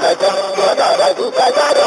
Sadhu Sadhu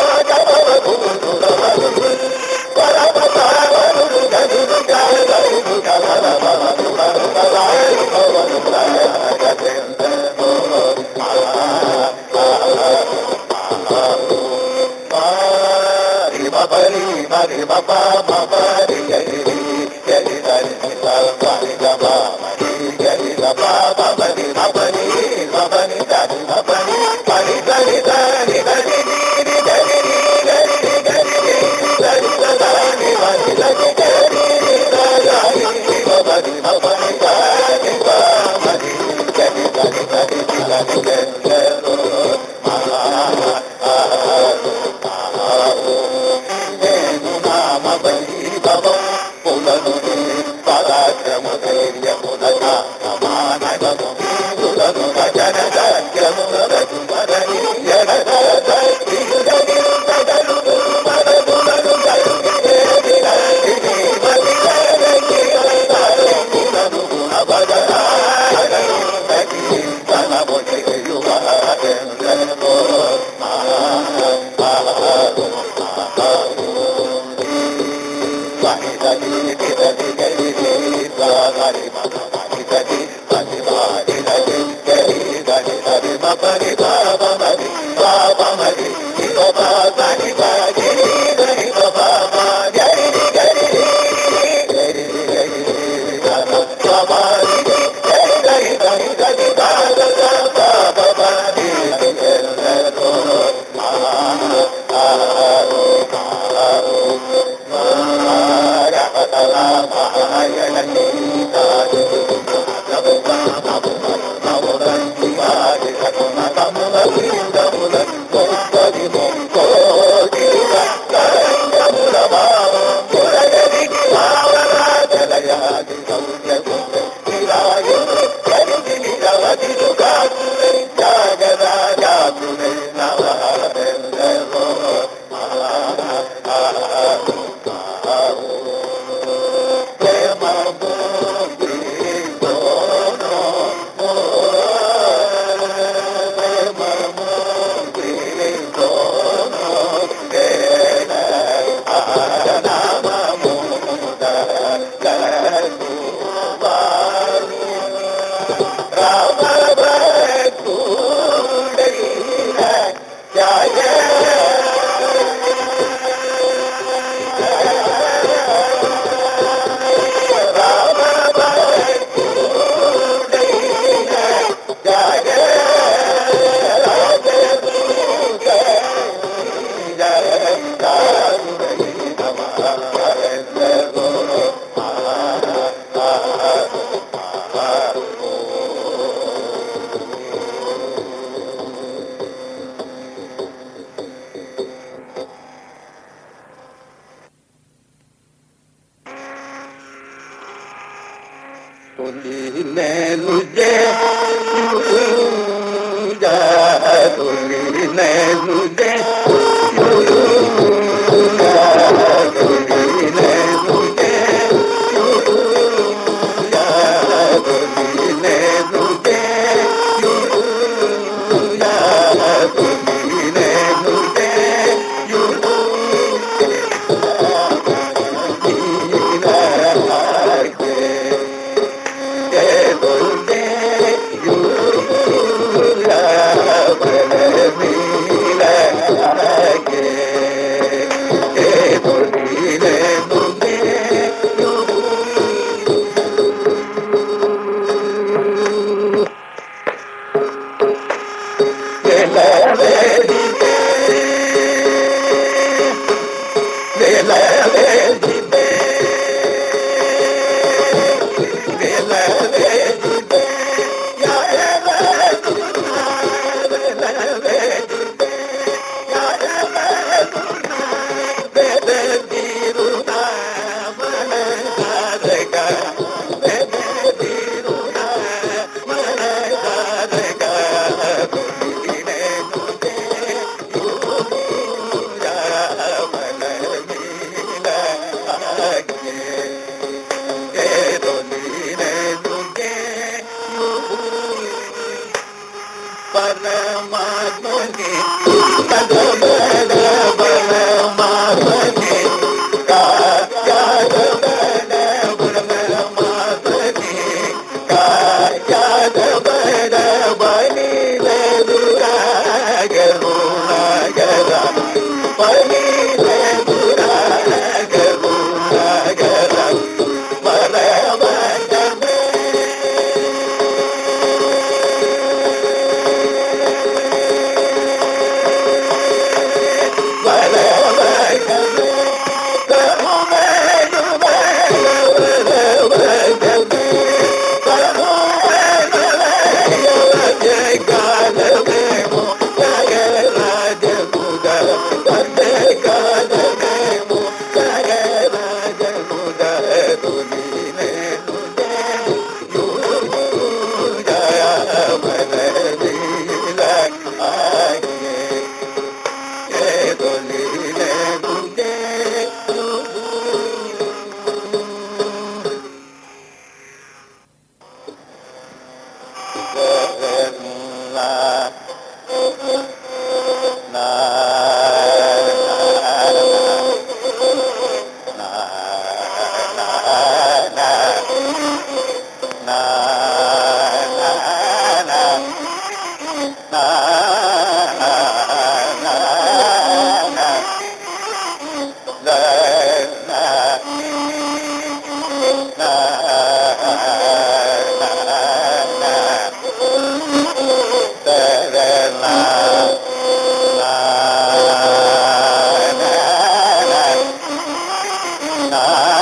न na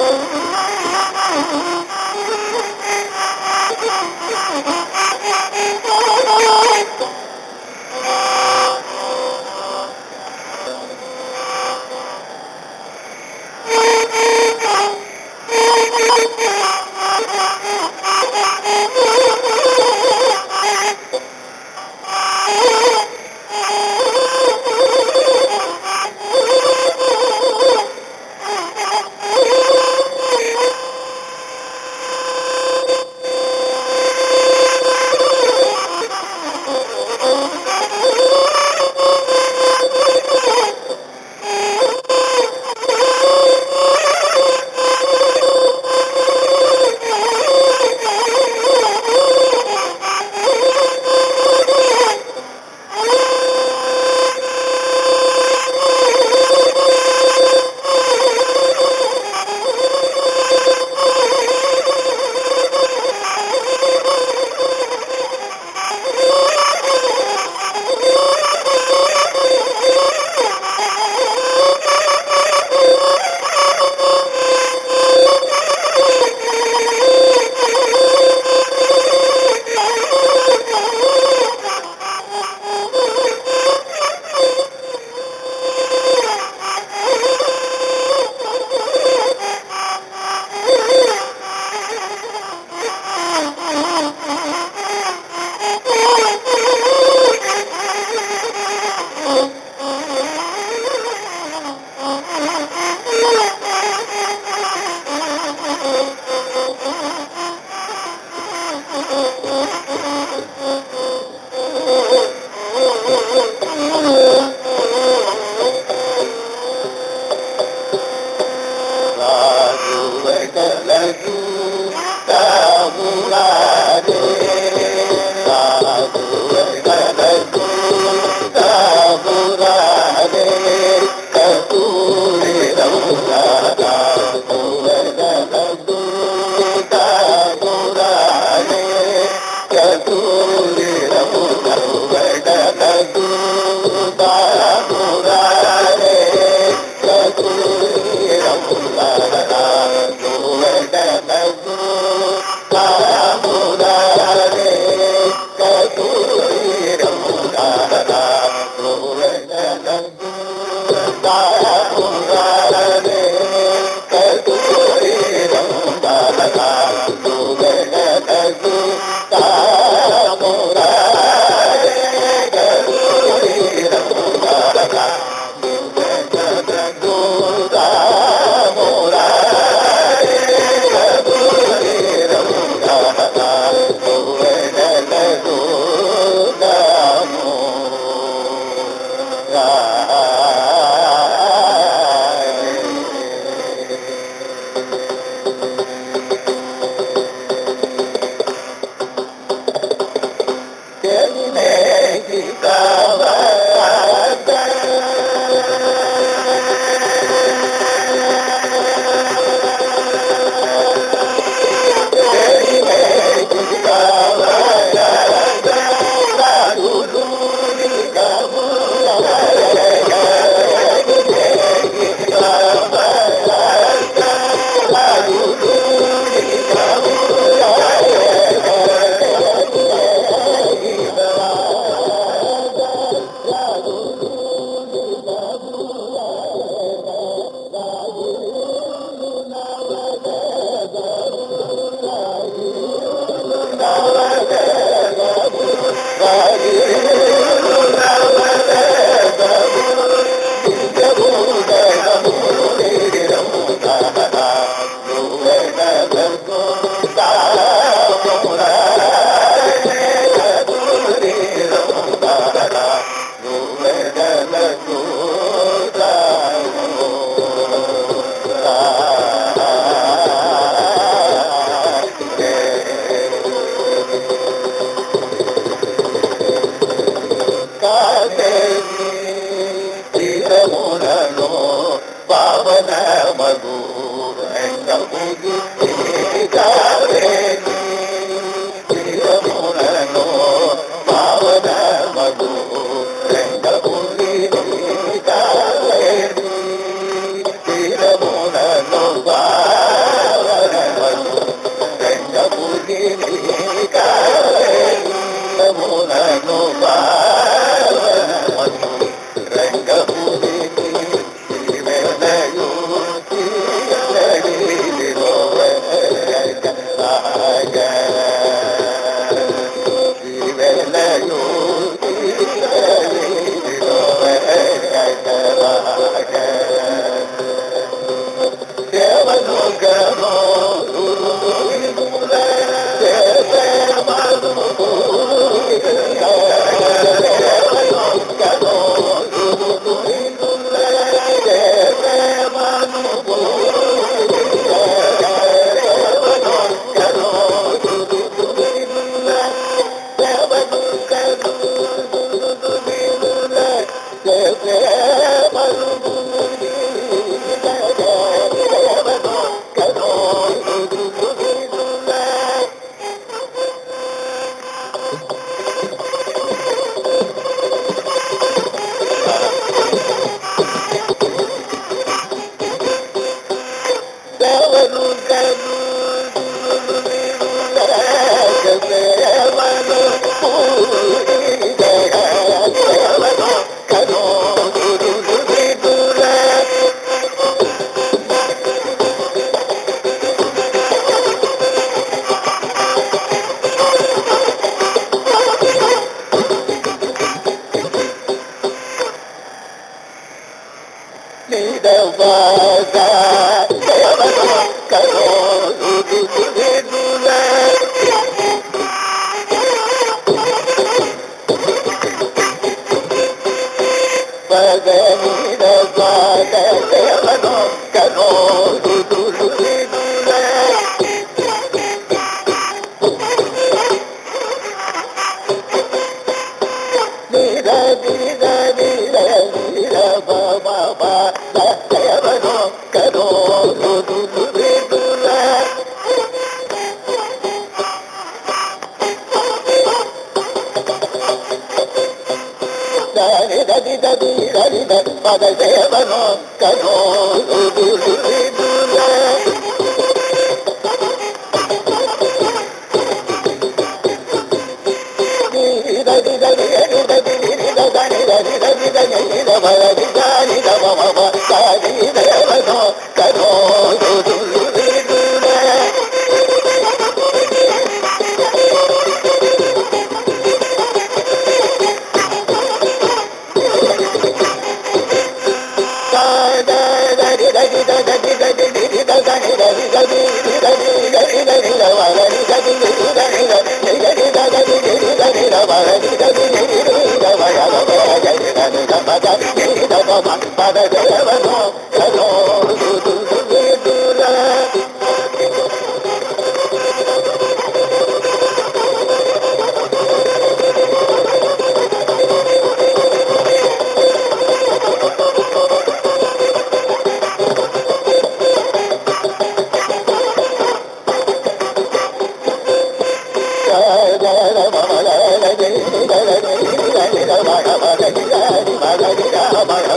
You.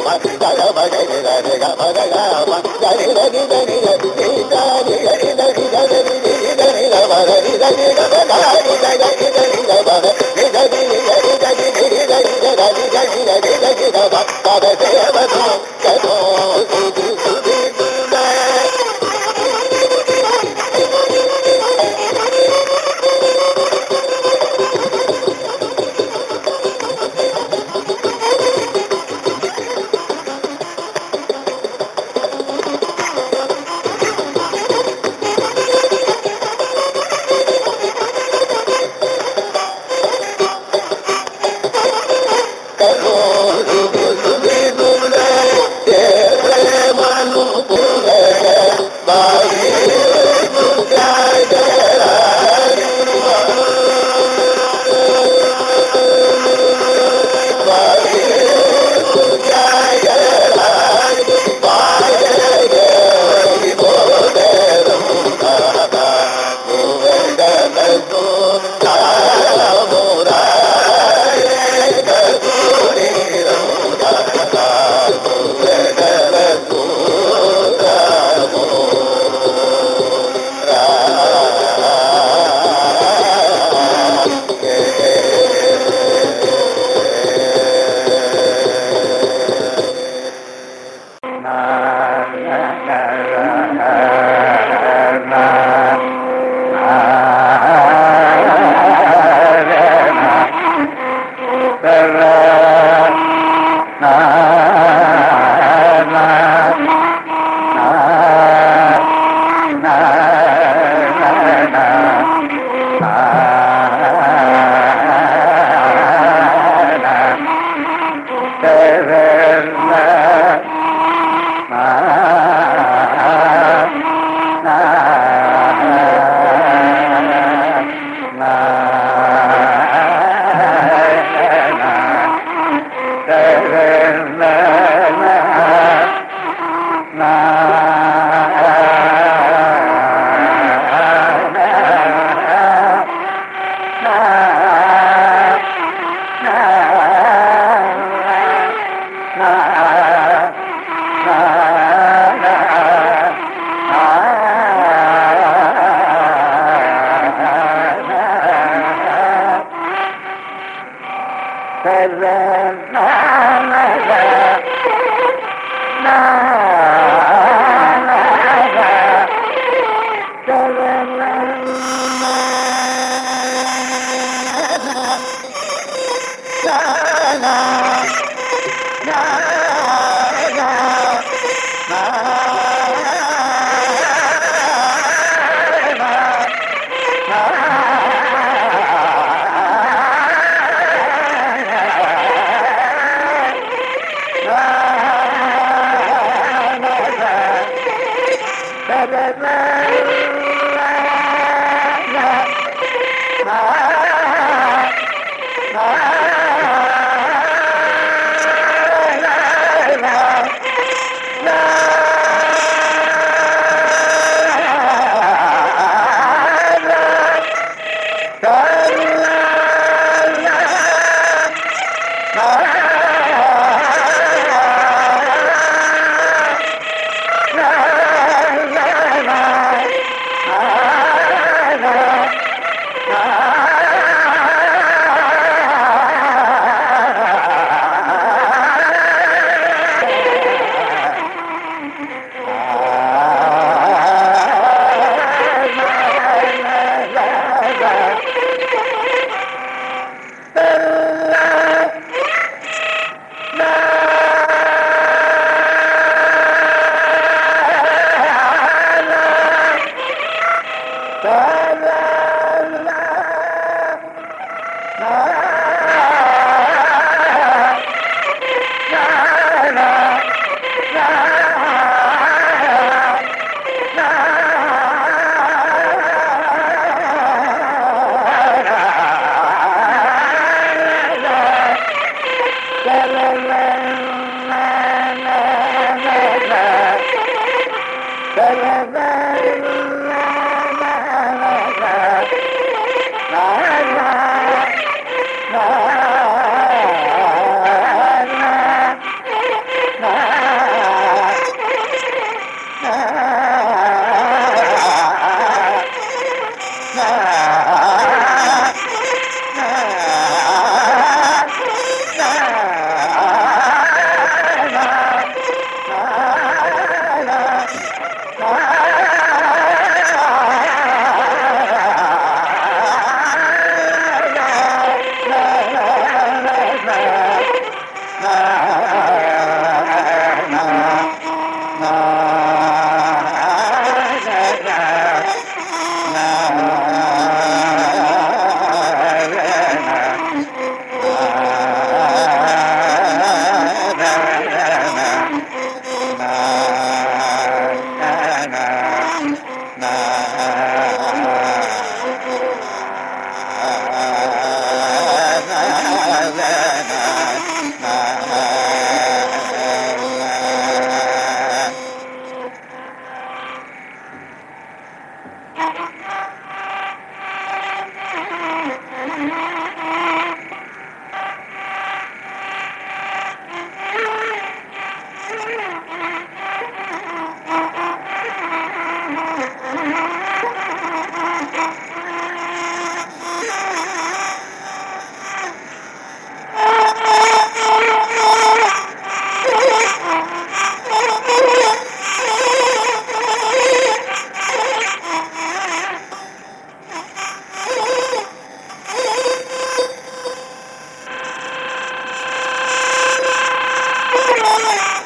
ga ga ga ga ga ga ga ga ga ga ga ga ga Yeah. Yeah.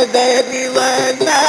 Badari Vana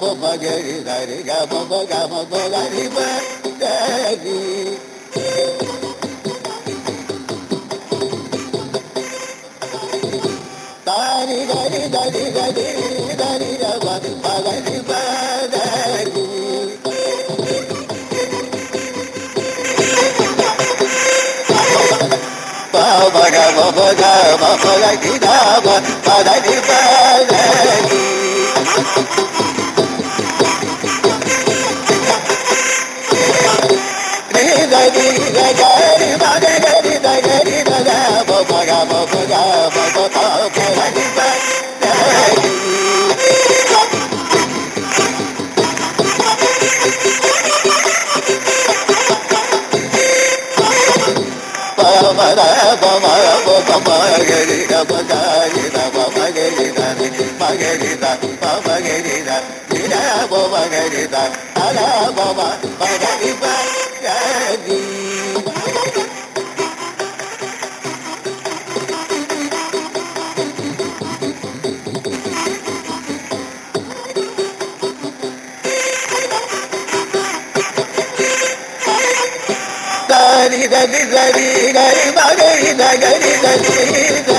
bo ma ga ri da ri ga bo ma ga ma ba la ri ba da ri da ri da ri da ri da ri da ri da ba ba la ri ba da ri ba ba ga ba ba ga ma ba la ri gari gari gari gari gari